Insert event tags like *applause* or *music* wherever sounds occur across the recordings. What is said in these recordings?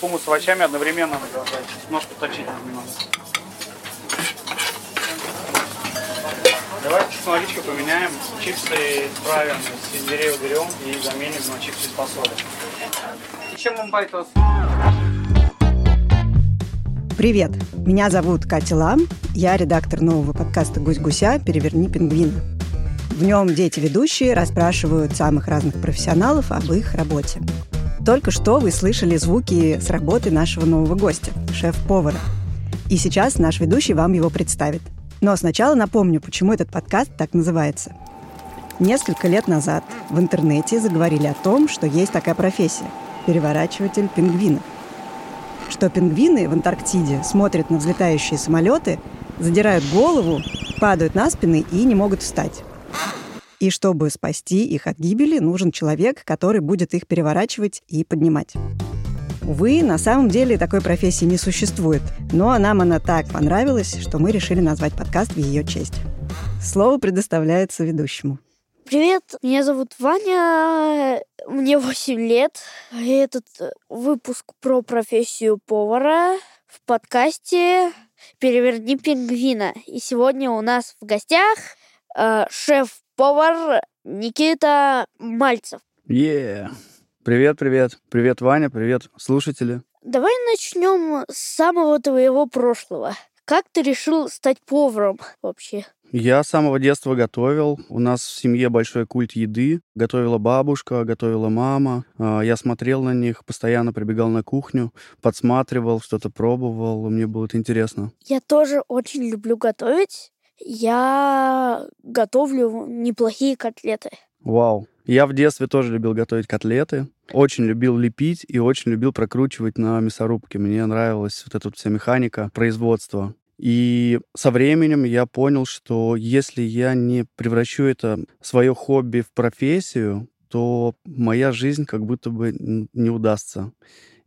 хумус с овощами одновременно надо. Ножку точить немного. Давайте с наличкой поменяем. Чипсы исправим, сельдерей уберем и заменим на чипсы с фасолью. Еще мумбай тост. Привет! Меня зовут Катя Лам. Я редактор нового подкаста «Гусь-гуся. Переверни пингвина». В нем дети-ведущие расспрашивают самых разных профессионалов об их работе. Только что вы слышали звуки с работы нашего нового гостя, шеф-повара. И сейчас наш ведущий вам его представит. Но сначала напомню, почему этот подкаст так называется. Несколько лет назад в интернете заговорили о том, что есть такая профессия – переворачиватель пингвинов что пингвины в Антарктиде смотрят на взлетающие самолеты, задирают голову, падают на спины и не могут встать. И чтобы спасти их от гибели, нужен человек, который будет их переворачивать и поднимать. Увы, на самом деле такой профессии не существует, но нам она так понравилась, что мы решили назвать подкаст в ее честь. Слово предоставляется ведущему. Привет, меня зовут Ваня, мне 8 лет. И этот выпуск про профессию повара в подкасте «Переверни пингвина». И сегодня у нас в гостях э, шеф-повар Никита Мальцев. Yeah. Привет, привет. Привет, Ваня, привет, слушатели. Давай начнем с самого твоего прошлого. Как ты решил стать поваром вообще? Я с самого детства готовил. У нас в семье большой культ еды. Готовила бабушка, готовила мама. А, Я смотрел на них, постоянно прибегал на кухню, подсматривал, что-то пробовал. Мне было это интересно. Я тоже очень люблю готовить. Я готовлю неплохие котлеты. Вау. Я в детстве тоже любил готовить котлеты. Очень любил лепить и очень любил прокручивать на мясорубке. Мне нравилась вот эта вот вся механика производства. И со временем я понял, что если я не превращу это свое хобби в профессию, то моя жизнь как будто бы не удастся.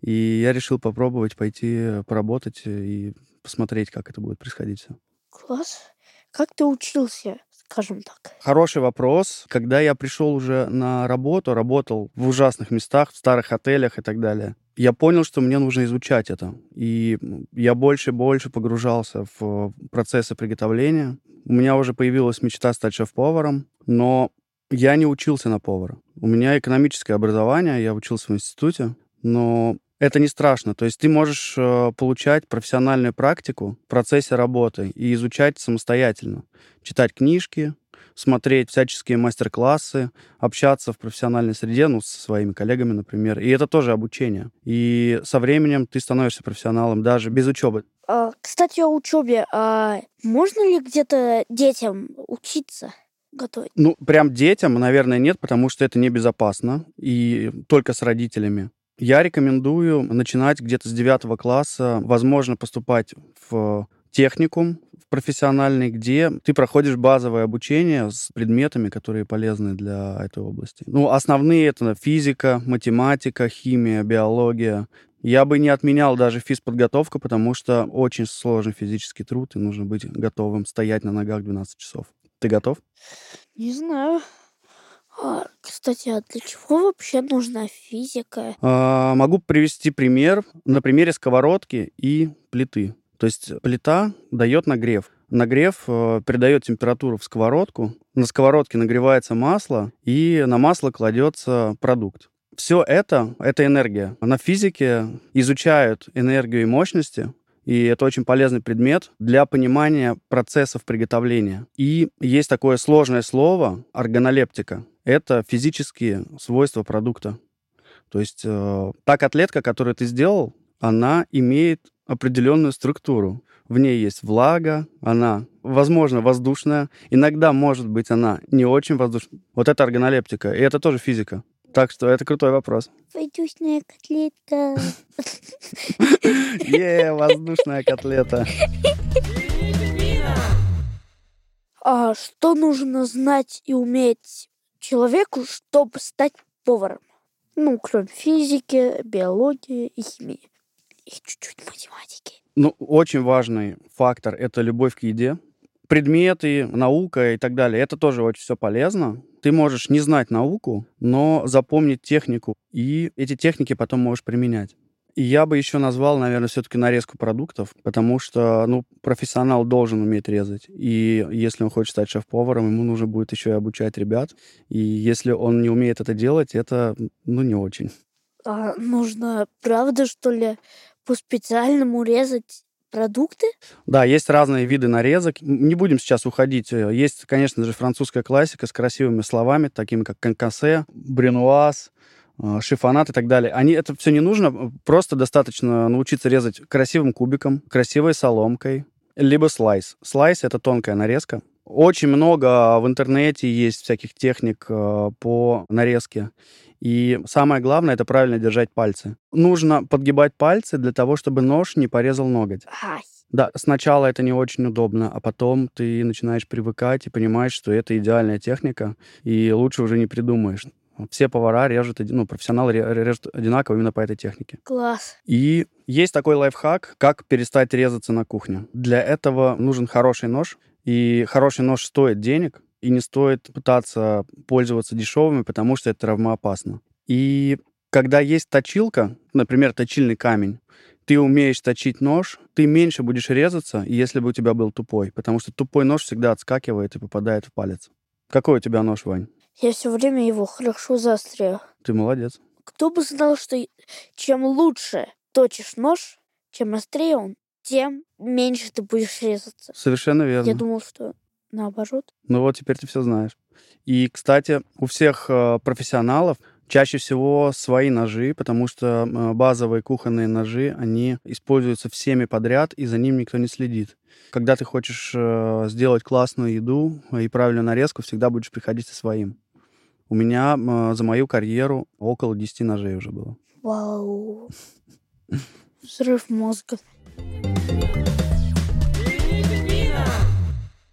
И я решил попробовать пойти поработать и посмотреть, как это будет происходить. Класс. Как ты учился, скажем так? Хороший вопрос. Когда я пришел уже на работу, работал в ужасных местах, в старых отелях и так далее, я понял, что мне нужно изучать это. И я больше и больше погружался в процессы приготовления. У меня уже появилась мечта стать шеф-поваром, но я не учился на повара. У меня экономическое образование, я учился в институте, но это не страшно. То есть ты можешь э, получать профессиональную практику в процессе работы и изучать самостоятельно. Читать книжки, смотреть всяческие мастер-классы, общаться в профессиональной среде, ну, со своими коллегами, например. И это тоже обучение. И со временем ты становишься профессионалом даже без учебы. А, кстати, о учебе. А можно ли где-то детям учиться готовить? Ну, прям детям, наверное, нет, потому что это небезопасно. И только с родителями. Я рекомендую начинать где-то с 9 класса, возможно, поступать в техникум в профессиональный, где ты проходишь базовое обучение с предметами, которые полезны для этой области. Ну, основные это физика, математика, химия, биология. Я бы не отменял даже физподготовку, потому что очень сложный физический труд, и нужно быть готовым стоять на ногах 12 часов. Ты готов? Не знаю. А, кстати, а для чего вообще нужна физика? А, Могу привести пример на примере сковородки и плиты. То есть плита дает нагрев. Нагрев э, передает температуру в сковородку. На сковородке нагревается масло, и на масло кладется продукт. Все это — это энергия. На физике изучают энергию и мощности, и это очень полезный предмет для понимания процессов приготовления. И есть такое сложное слово — органолептика. Это физические свойства продукта. То есть э, та котлетка, которую ты сделал, она имеет определенную структуру. В ней есть влага, она, возможно, воздушная. Иногда, может быть, она не очень воздушная. Вот это органолептика, и это тоже физика. Так что это крутой вопрос. Воздушная котлетка. Е, воздушная котлета. А что нужно знать и уметь человеку, чтобы стать поваром? Ну, кроме физики, биологии и химии. И чуть-чуть математики. Ну, очень важный фактор — это любовь к еде. Предметы, наука и так далее — это тоже очень все полезно. Ты можешь не знать науку, но запомнить технику, и эти техники потом можешь применять. И я бы еще назвал, наверное, все-таки нарезку продуктов, потому что, ну, профессионал должен уметь резать. И если он хочет стать шеф-поваром, ему нужно будет еще и обучать ребят. И если он не умеет это делать, это, ну, не очень. А нужно, правда, что ли, по специальному резать продукты? Да, есть разные виды нарезок. Не будем сейчас уходить. Есть, конечно же, французская классика с красивыми словами, такими как конкассе, бренуаз, э, шифонат и так далее. Они, это все не нужно, просто достаточно научиться резать красивым кубиком, красивой соломкой, либо слайс. Слайс — это тонкая нарезка. Очень много в интернете есть всяких техник э, по нарезке. И самое главное — это правильно держать пальцы. Нужно подгибать пальцы для того, чтобы нож не порезал ноготь. Да, сначала это не очень удобно, а потом ты начинаешь привыкать и понимаешь, что это идеальная техника, и лучше уже не придумаешь. Все повара режут, ну, профессионалы ре- режут одинаково именно по этой технике. класс. И есть такой лайфхак, как перестать резаться на кухне. Для этого нужен хороший нож, и хороший нож стоит денег, и не стоит пытаться пользоваться дешевыми, потому что это травмоопасно. И когда есть точилка, например, точильный камень, ты умеешь точить нож, ты меньше будешь резаться, если бы у тебя был тупой, потому что тупой нож всегда отскакивает и попадает в палец. Какой у тебя нож, Вань? Я все время его хорошо заостряю. Ты молодец. Кто бы знал, что чем лучше точишь нож, чем острее он, тем меньше ты будешь резаться. Совершенно верно. Я думал, что наоборот. Ну вот теперь ты все знаешь. И, кстати, у всех э, профессионалов чаще всего свои ножи, потому что э, базовые кухонные ножи, они используются всеми подряд, и за ним никто не следит. Когда ты хочешь э, сделать классную еду и правильную нарезку, всегда будешь приходить со своим. У меня за мою карьеру около 10 ножей уже было. Вау. Взрыв мозга.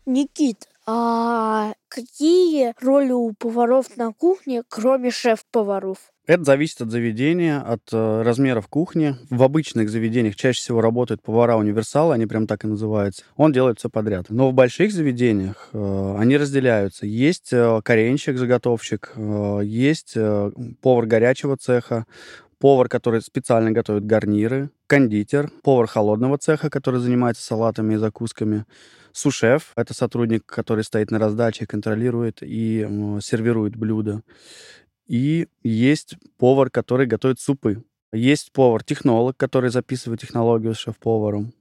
Никит, а какие роли у поваров на кухне, кроме шеф-поваров? Это зависит от заведения, от э, размеров кухни. В обычных заведениях чаще всего работают повара-универсалы, они прям так и называются. Он делает все подряд. Но в больших заведениях э, они разделяются. Есть э, коренщик-заготовщик, э, есть э, повар горячего цеха, повар, который специально готовит гарниры, кондитер, повар холодного цеха, который занимается салатами и закусками, сушеф — это сотрудник, который стоит на раздаче, контролирует и сервирует блюда. И есть повар, который готовит супы. Есть повар-технолог, который записывает технологию с шеф-поваром.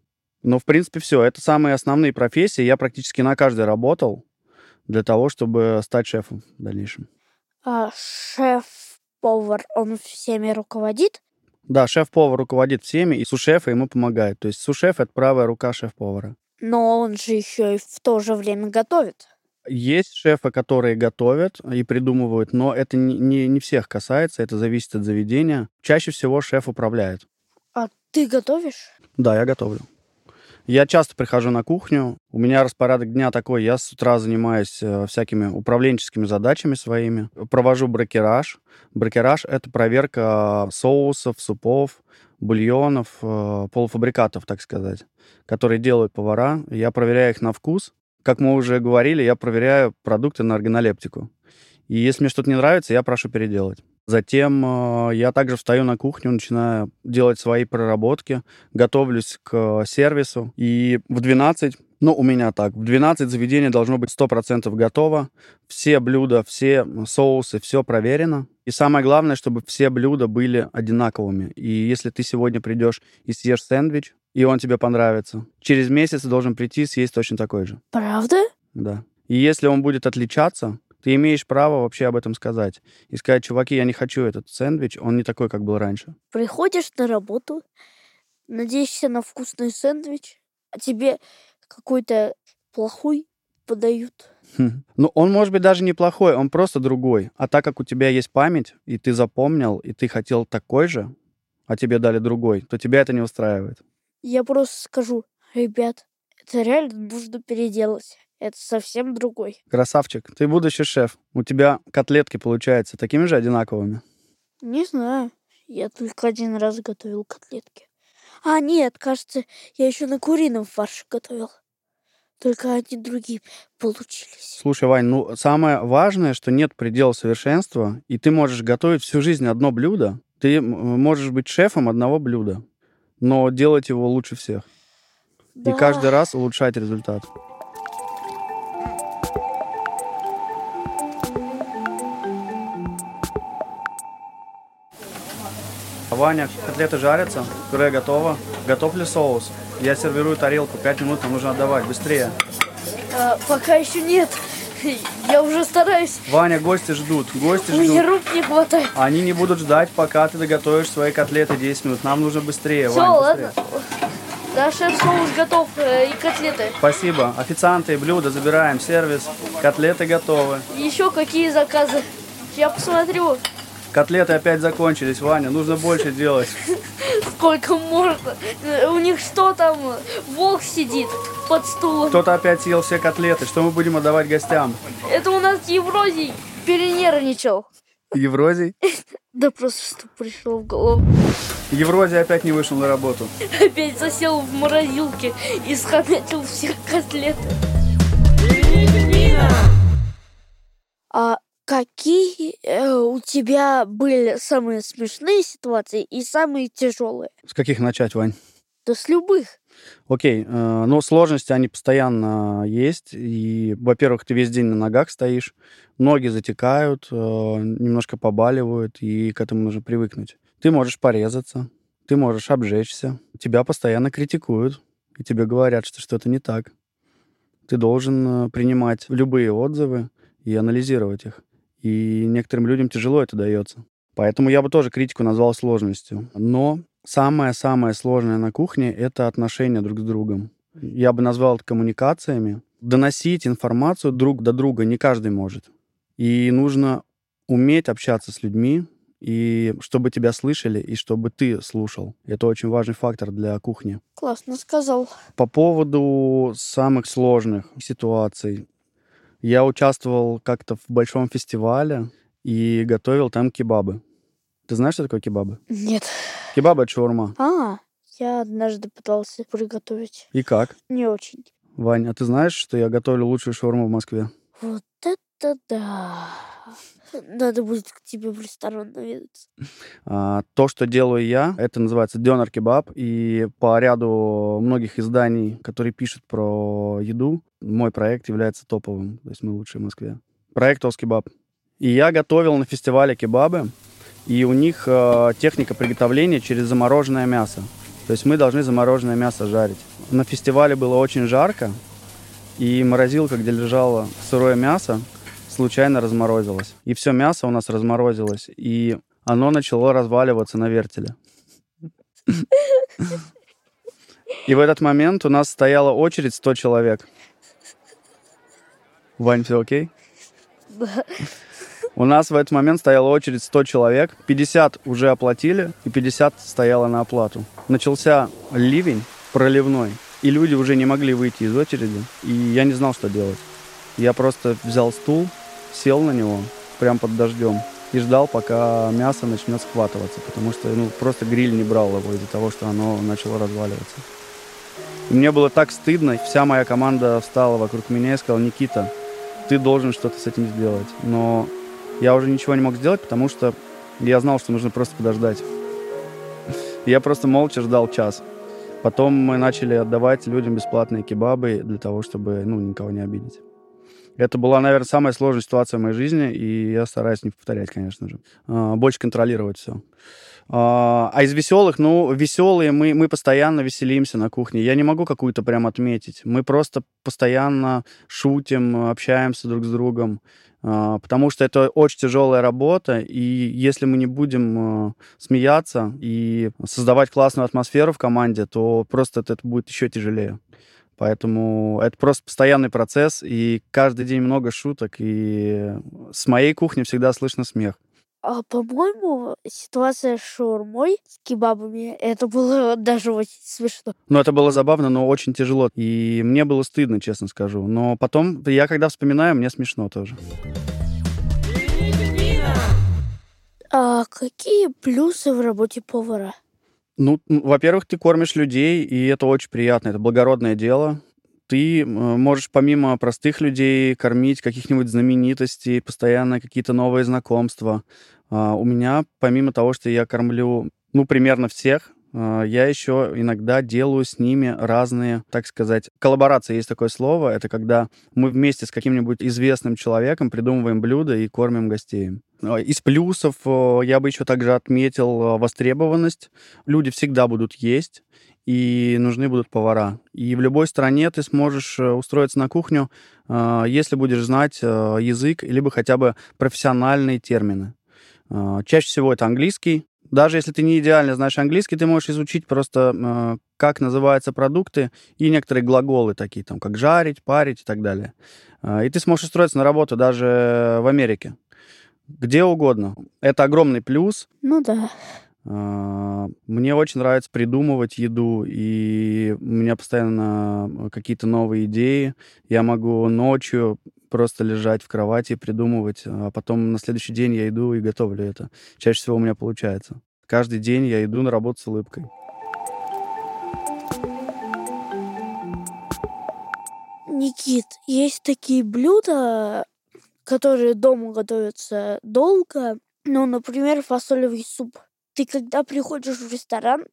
Но, в принципе, все. Это самые основные профессии. Я практически на каждой работал для того, чтобы стать шефом в дальнейшем. А шеф-повар, он всеми руководит? Да, шеф-повар руководит всеми, и сушеф ему помогает. То есть сушеф — это правая рука шеф-повара. Но он же еще и в то же время готовит. Есть шефы, которые готовят и придумывают, но это не, не, не всех касается, это зависит от заведения. Чаще всего шеф управляет. А ты готовишь? Да, я готовлю. Я часто прихожу на кухню. У меня распорядок дня такой. Я с утра занимаюсь э, всякими управленческими задачами своими. Провожу брокераж. Брокераж — это проверка соусов, супов, бульонов, э, полуфабрикатов, так сказать, которые делают повара. Я проверяю их на вкус. Как мы уже говорили, я проверяю продукты на органолептику. И если мне что-то не нравится, я прошу переделать. Затем э, я также встаю на кухню, начинаю делать свои проработки, готовлюсь к сервису. И в 12, ну, у меня так, в 12 заведение должно быть 100% готово. Все блюда, все соусы, все проверено. И самое главное, чтобы все блюда были одинаковыми. И если ты сегодня придешь и съешь сэндвич, и он тебе понравится, через месяц ты должен прийти и съесть точно такой же. Правда? Да. И если он будет отличаться, ты имеешь право вообще об этом сказать. И сказать, чуваки, я не хочу этот сэндвич, он не такой, как был раньше. Приходишь на работу, надеешься на вкусный сэндвич, а тебе какой-то плохой подают. Хм. Ну, он может быть даже неплохой, он просто другой. А так как у тебя есть память, и ты запомнил, и ты хотел такой же, а тебе дали другой, то тебя это не устраивает. Я просто скажу, ребят, это реально нужно переделать. Это совсем другой. Красавчик, ты будущий шеф. У тебя котлетки получаются такими же одинаковыми. Не знаю. Я только один раз готовил котлетки. А, нет, кажется, я еще на курином фарше готовил. Только они другие получились. Слушай, Вань, ну самое важное, что нет предела совершенства, и ты можешь готовить всю жизнь одно блюдо. Ты можешь быть шефом одного блюда, но делать его лучше всех. Да. И каждый раз улучшать результат. Ваня, котлеты жарятся, пюре готово. Готов ли соус? Я сервирую тарелку, пять минут нам нужно отдавать, быстрее. А, пока еще нет. Я уже стараюсь. Ваня, гости ждут, гости Мне ждут. рук не хватает. Они не будут ждать, пока ты доготовишь свои котлеты 10 минут. Нам нужно быстрее, Все, Вань, ладно. быстрее. Да, шеф-соус готов э, и котлеты. Спасибо. Официанты и блюда забираем, сервис. Котлеты готовы. Еще какие заказы? Я посмотрю, Котлеты опять закончились, Ваня. Нужно больше делать. *laughs* сколько можно. У них что там? Волк сидит под стулом. Кто-то опять съел все котлеты. Что мы будем отдавать гостям? Это у нас Еврозий перенервничал. Еврозий? *laughs* Да просто что пришло в голову. Еврозий опять не вышел на работу. Опять засел в морозилке и схомятил все котлеты. А какие э, у тебя были самые смешные ситуации и самые тяжелые? С каких начать, Вань? Да с любых. Окей, э, ну сложности они постоянно есть. И, во-первых, ты весь день на ногах стоишь, ноги затекают, э, немножко побаливают, и к этому нужно привыкнуть. Ты можешь порезаться, ты можешь обжечься, тебя постоянно критикуют, и тебе говорят, что что-то не так. Ты должен э, принимать любые отзывы и анализировать их. И некоторым людям тяжело это дается. Поэтому я бы тоже критику назвал сложностью. Но самое-самое сложное на кухне — это отношения друг с другом. Я бы назвал это коммуникациями. Доносить информацию друг до друга не каждый может. И нужно уметь общаться с людьми, и чтобы тебя слышали, и чтобы ты слушал. Это очень важный фактор для кухни. Классно сказал. По поводу самых сложных ситуаций. Я участвовал как-то в большом фестивале и готовил там кебабы. Ты знаешь, что такое кебабы? Нет. Кебабы — это шаурма. А, я однажды пытался приготовить. И как? Не очень. Вань, а ты знаешь, что я готовлю лучшую шаурму в Москве? Вот это да. Надо будет к тебе в ресторан наведаться. А, то, что делаю я, это называется дёнер кебаб. И по ряду многих изданий, которые пишут про еду, мой проект является топовым. То есть мы лучшие в Москве. Проект Ос Кебаб. И я готовил на фестивале кебабы. И у них э, техника приготовления через замороженное мясо. То есть мы должны замороженное мясо жарить. На фестивале было очень жарко, и морозилка, где лежало сырое мясо, случайно разморозилась. И все мясо у нас разморозилось, и оно начало разваливаться на вертеле. И в этот момент у нас стояла очередь 100 человек. Вань, все окей? У нас в этот момент стояла очередь 100 человек. 50 уже оплатили, и 50 стояло на оплату. Начался ливень проливной, и люди уже не могли выйти из очереди. И я не знал, что делать. Я просто взял стул, сел на него, прям под дождем, и ждал, пока мясо начнет схватываться, потому что ну, просто гриль не брал его из-за того, что оно начало разваливаться. И мне было так стыдно, вся моя команда встала вокруг меня и сказала, Никита, ты должен что-то с этим сделать. Но я уже ничего не мог сделать, потому что я знал, что нужно просто подождать. *laughs* Я просто молча ждал час. Потом мы начали отдавать людям бесплатные кебабы для того, чтобы ну, никого не обидеть. Это была, наверное, самая сложная ситуация в моей жизни, и я стараюсь не повторять, конечно же. А, Больше контролировать все. А а из веселых, ну, веселые, мы, мы постоянно веселимся на кухне. Я не могу какую-то прям отметить. Мы просто постоянно шутим, общаемся друг с другом, а, потому что это очень тяжелая работа, и если мы не будем смеяться и создавать классную атмосферу в команде, то просто это будет еще тяжелее. Поэтому это просто постоянный процесс, и каждый день много шуток, и с моей кухни всегда слышно смех. А, по-моему, ситуация с шаурмой, с кебабами, это было *laughs* даже очень смешно. Ну, это было забавно, но очень тяжело. И мне было стыдно, честно скажу. Но потом, я когда вспоминаю, мне смешно тоже. А какие плюсы в работе повара? Ну, во-первых, ты кормишь людей, и это очень приятно, это благородное дело. Ты можешь помимо простых людей кормить каких-нибудь знаменитостей, постоянно какие-то новые знакомства. А, У меня, помимо того, что я кормлю, ну, примерно всех, а, я еще иногда делаю с ними разные, так сказать, коллаборации, есть такое слово. Это когда мы вместе с каким-нибудь известным человеком придумываем блюда и кормим гостей. А, Из плюсов э, я бы еще также отметил э, востребованность. Люди всегда будут есть, и нужны будут повара. И в любой стране ты сможешь э, устроиться на кухню, если будешь знать язык, либо хотя бы профессиональные термины. Чаще всего это английский. Даже если ты не идеально знаешь английский, ты можешь изучить просто, как называются продукты и некоторые глаголы такие, там, как жарить, парить и так далее. И ты сможешь устроиться на работу даже в Америке. Где угодно. Это огромный плюс. Ну да. А, Мне очень нравится придумывать еду, и у меня постоянно какие-то новые идеи. Я могу ночью просто лежать в кровати и придумывать, а потом на следующий день я иду и готовлю это. Чаще всего у меня получается. Каждый день я иду на работу с улыбкой. Никит, есть такие блюда, которые дома готовятся долго. Ну, например, фасолевый суп. Ты когда приходишь в ресторан,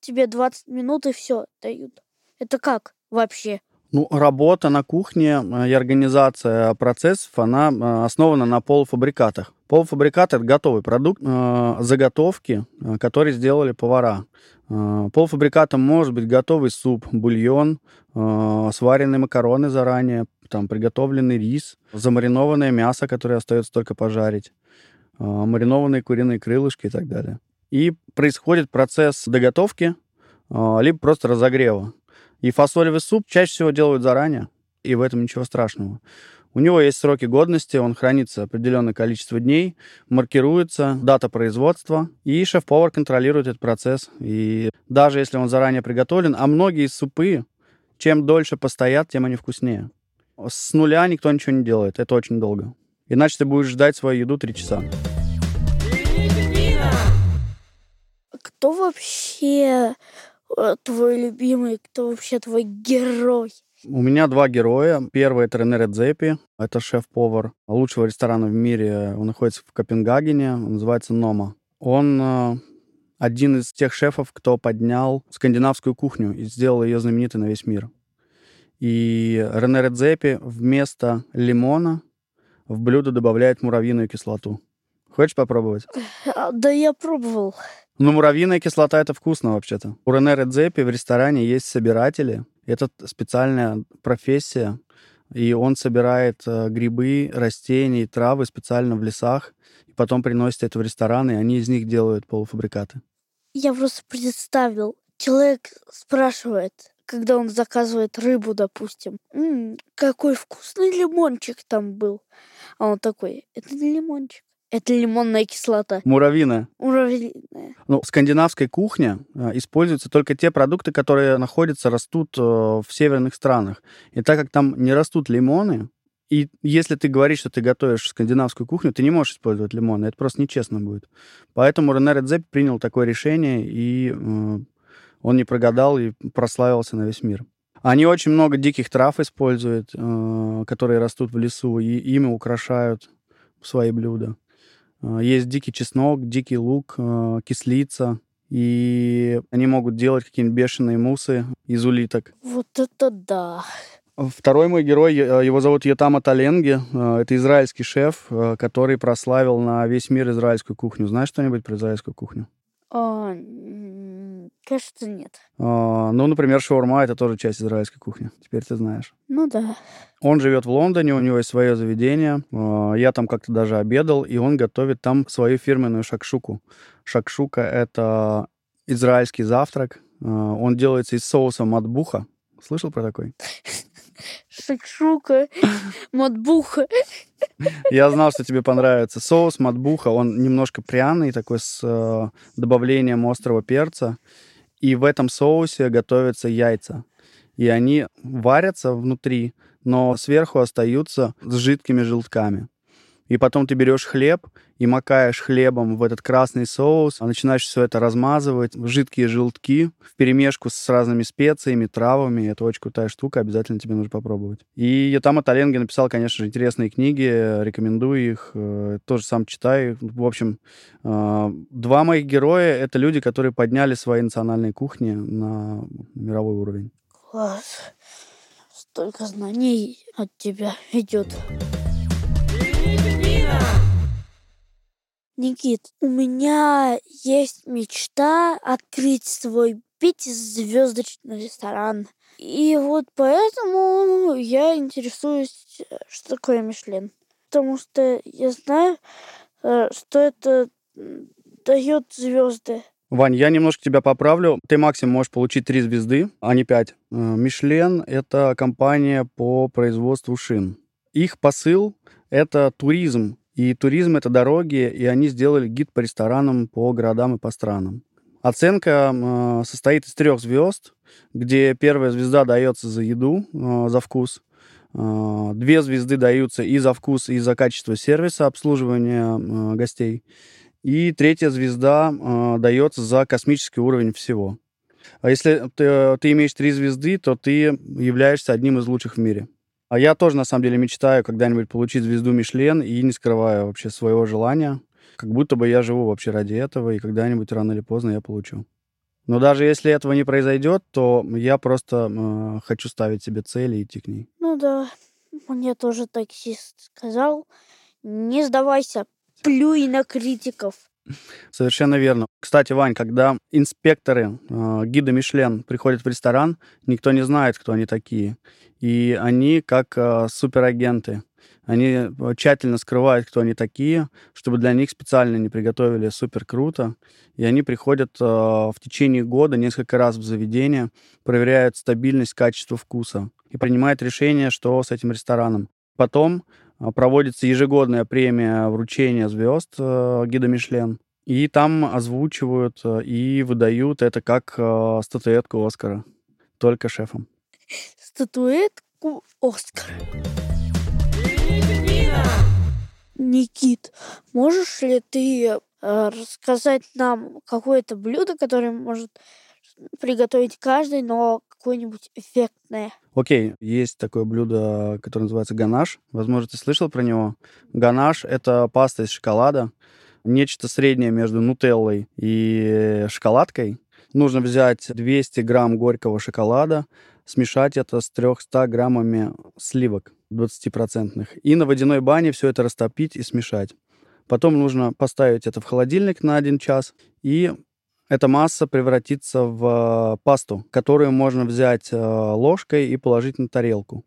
тебе 20 минут и все дают. Это как вообще? Ну, работа на кухне э, и организация процессов, она э, основана на полуфабрикатах. Полуфабрикат — это готовый продукт, э, заготовки, которые сделали повара. Полуфабрикатом может быть готовый суп, бульон, сваренные макароны заранее, там приготовленный рис, замаринованное мясо, которое остается только пожарить, маринованные куриные крылышки и так далее. И происходит процесс доготовки, либо просто разогрева. И фасолевый суп чаще всего делают заранее, и в этом ничего страшного. У него есть сроки годности, он хранится определенное количество дней, маркируется дата производства, и шеф-повар контролирует этот процесс. И даже если он заранее приготовлен, а многие супы, чем дольше постоят, тем они вкуснее. С нуля никто ничего не делает, это очень долго. Иначе ты будешь ждать свою еду три часа. Кто вообще твой любимый, кто вообще твой герой? У меня два героя. Первый — это Рене Редзепи. Это шеф-повар лучшего ресторана в мире. Он находится в Копенгагене. Он называется Нома. Он э, один из тех шефов, кто поднял скандинавскую кухню и сделал ее знаменитой на весь мир. И Рене Редзепи вместо лимона в блюдо добавляет муравьиную кислоту. Хочешь попробовать? А, Да я пробовал. Ну, муравьиная кислота — это вкусно вообще-то. У Рене Редзепи в ресторане есть собиратели. Это специальная профессия. И он собирает э, грибы, растения и травы специально в лесах. И потом приносит это в ресторан, и они из них делают полуфабрикаты. Я просто представил. Человек спрашивает, когда он заказывает рыбу, допустим, «М, какой вкусный лимончик там был. А он такой, это не лимончик, это лимонная кислота. Муравьиная. Муравьиная. Ну, в скандинавской кухне э, используются только те продукты, которые находятся, растут э, в северных странах. И так как там не растут лимоны, и если ты говоришь, что ты готовишь скандинавскую кухню, ты не можешь использовать лимоны. Это просто нечестно будет. Поэтому Рене Редзепи принял такое решение, и э, он не прогадал и прославился на весь мир. Они очень много диких трав используют, э, которые растут в лесу, и ими украшают свои блюда. Э, Есть дикий чеснок, дикий лук, э, кислица. И они могут делать какие-нибудь бешеные мусы из улиток. Вот это да. Второй мой герой, его зовут Йотама Таленги. Э, Это израильский шеф, который прославил на весь мир израильскую кухню. Знаешь что-нибудь про израильскую кухню? А, м, кажется, нет. А, Ну, например, шаурма — это тоже часть израильской кухни. Теперь ты знаешь. Ну да. Он живет в Лондоне, у него есть свое заведение. А, Я там как-то даже обедал, и он готовит там свою фирменную шакшуку. Шакшука — это израильский завтрак. А, Он делается из соуса матбуха. Слышал про такой? Шакшука, *laughs* матбуха. Я знал, что тебе понравится. Соус матбуха, он немножко пряный, такой с э, добавлением острого перца. И в этом соусе готовятся яйца. И они варятся внутри, но сверху остаются с жидкими желтками. И потом ты берешь хлеб и макаешь хлебом в этот красный соус, а начинаешь все это размазывать, в жидкие желтки, в перемешку с разными специями, травами. Это очень крутая штука, обязательно тебе нужно попробовать. И Ятама Таленги написал, конечно же, интересные книги, рекомендую их, э, тоже сам читаю. В общем, э, два моих героя — это люди, которые подняли свои национальные кухни на мировой уровень. Класс. Столько знаний от тебя идет. Никит, у меня есть мечта открыть свой пятизвездочный ресторан. И вот поэтому я интересуюсь, что такое Мишлен. Потому что я знаю, э, что это дает звезды. Вань, я немножко тебя поправлю. Ты максимум можешь получить три звезды, а не пять. Э, Мишлен — это компания по производству шин. Их посыл — это туризм. И туризм — это дороги, и они сделали гид по ресторанам, по городам и по странам. Оценка э, состоит из трех звезд, где первая звезда дается за еду, э, за вкус. Две звезды даются и за вкус, и за качество сервиса обслуживания гостей. И третья звезда э, дается за космический уровень всего. А если ты, ты имеешь три звезды, то ты являешься одним из лучших в мире. А я тоже, на самом деле, мечтаю когда-нибудь получить звезду Мишлен и не скрываю вообще своего желания. Как будто бы я живу вообще ради этого, и когда-нибудь рано или поздно я получу. Но даже если этого не произойдет, то я просто э, хочу ставить себе цели и идти к ней. Ну да, мне тоже таксист сказал, не сдавайся, плюй на критиков. Совершенно верно. Кстати, Вань, когда инспекторы э, гида Мишлен приходят в ресторан, никто не знает, кто они такие. И они как э, суперагенты. Они э, тщательно скрывают, кто они такие, чтобы для них специально не приготовили супер круто. И они приходят э, в течение года несколько раз в заведение, проверяют стабильность, качество вкуса и принимают решение, что с этим рестораном. Потом проводится ежегодная премия вручения звезд э, гида Мишлен. И там озвучивают э, и выдают это как э, статуэтку Оскара. Только шефом. Статуэтку Оскара. Никит, можешь ли ты рассказать нам какое-то блюдо, которое может приготовить каждый, но какое-нибудь эффектное. Окей, есть такое блюдо, которое называется ганаш. Возможно, ты слышал про него. Ганаш — это паста из шоколада. Нечто среднее между нутеллой и шоколадкой. Нужно взять 200 грамм горького шоколада, смешать это с 300 граммами сливок 20%. И на водяной бане все это растопить и смешать. Потом нужно поставить это в холодильник на один час и эта масса превратится в э, пасту, которую можно взять э, ложкой и положить на тарелку.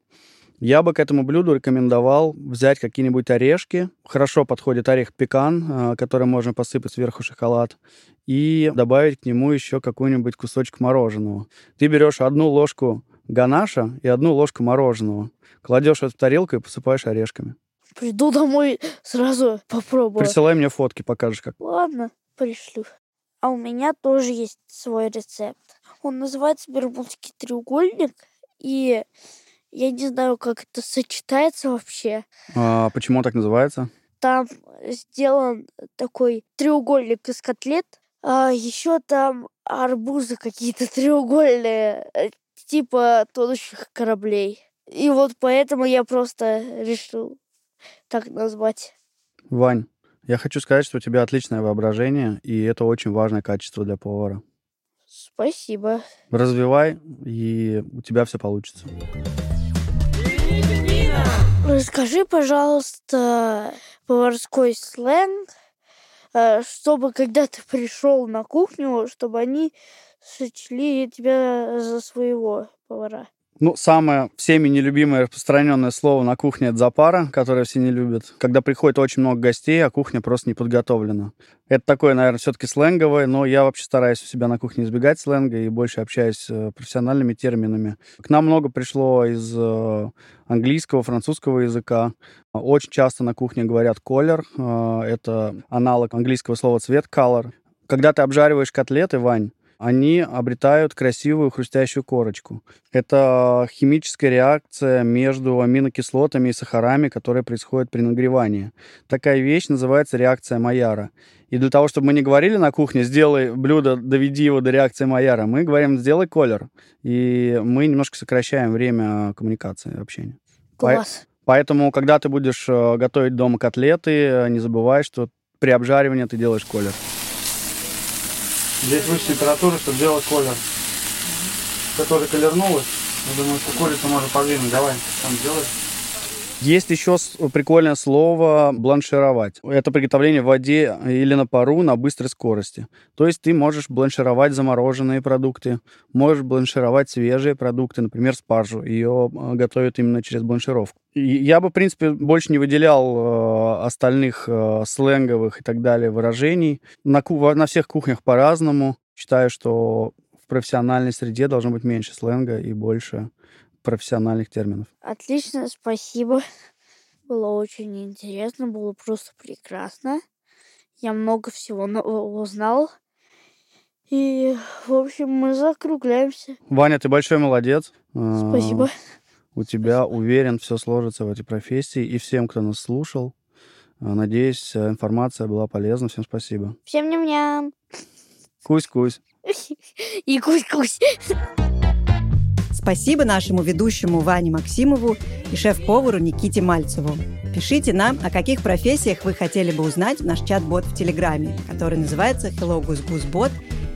Я бы к этому блюду рекомендовал взять какие-нибудь орешки. Хорошо подходит орех пекан, э, который можно посыпать сверху шоколад, и добавить к нему еще какой-нибудь кусочек мороженого. Ты берешь одну ложку ганаша и одну ложку мороженого, кладешь это в тарелку и посыпаешь орешками. Приду домой, сразу попробую. Присылай мне фотки, покажешь как. Ладно, пришлю. А у меня тоже есть свой рецепт. Он называется Бермудский треугольник. И я не знаю, как это сочетается вообще. А почему он так называется? Там сделан такой треугольник из котлет. А еще там арбузы какие-то *laughs* треугольные, э, типа тонущих кораблей. И вот поэтому я просто решил так назвать. Вань, я хочу сказать, что у тебя отличное воображение, и это очень важное качество для повара. Спасибо. Развивай, и у тебя все получится. Расскажи, пожалуйста, поварской сленг, э, чтобы когда ты пришел на кухню, чтобы они сочли тебя за своего повара. Ну, самое всеми нелюбимое распространенное слово на кухне – это запара, которое все не любят. Когда приходит очень много гостей, а кухня просто не подготовлена. Это такое, наверное, все-таки сленговое, но я вообще стараюсь у себя на кухне избегать сленга и больше общаюсь э, профессиональными терминами. К нам много пришло из э, английского, французского языка. Очень часто на кухне говорят колер. Э, это аналог английского слова цвет color. Когда ты обжариваешь котлеты, Вань, они обретают красивую хрустящую корочку. Это химическая реакция между аминокислотами и сахарами, которая происходит при нагревании. Такая вещь называется реакция Майяра. И для того, чтобы мы не говорили на кухне, сделай блюдо, доведи его до реакции Майяра, мы говорим, сделай колер. И мы немножко сокращаем время коммуникации, общения. Класс. Поэтому, когда ты будешь э, готовить дома котлеты, э, не забывай, что при обжаривании ты делаешь колер. Здесь выше температура, чтобы делать колер. Который колернулась, я думаю, что курицу можно подвинуть. Давай, сам делай. Есть еще с- прикольное слово бланшировать. Это приготовление в воде или на пару на быстрой скорости. То есть ты можешь бланшировать замороженные продукты, можешь бланшировать свежие продукты, например, спаржу. Ее э, готовят именно через бланшировку. Я бы, в принципе, больше не выделял э, остальных э, сленговых и так далее выражений. На, на всех кухнях по-разному. Считаю, что в профессиональной среде должно быть меньше сленга и больше профессиональных терминов. Отлично, спасибо. Было очень интересно, было просто прекрасно. Я много всего нового узнал. И, в общем, мы закругляемся. Ваня, ты большой молодец. Э, Спасибо. У тебя, уверен, все сложится в этой профессии. И всем, кто нас слушал, э, надеюсь, информация была полезна. Всем спасибо. Всем ням-ням. Кусь-кусь. *laughs* И кусь-кусь. Спасибо нашему ведущему Ване Максимову и шеф-повару Никите Мальцеву. Пишите нам, о каких профессиях вы хотели бы узнать в наш чат-бот в Телеграме, который называется Hello Гусь Гусь Бот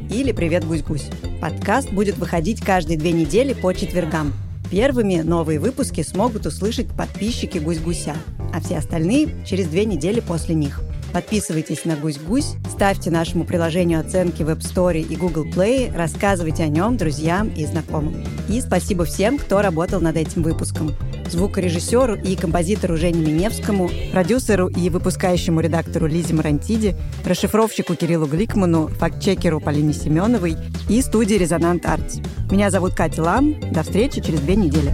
или Привет Гусь Гусь. Подкаст будет выходить каждые две недели по четвергам. Первыми новые выпуски смогут услышать подписчики Гусь Гуся, а все остальные через две недели после них. Подписывайтесь на Гусь-Гусь, ставьте нашему приложению оценки в App Store и Google Play, рассказывайте о нем друзьям и знакомым. И спасибо всем, кто работал над этим выпуском. Звукорежиссеру и композитору Жене Миневскому, продюсеру и выпускающему редактору Лизе Марантиди, расшифровщику Кириллу Гликману, фактчекеру Полине Семеновой и студии «Резонант Артс». Меня зовут Катя Лам. До встречи через две недели.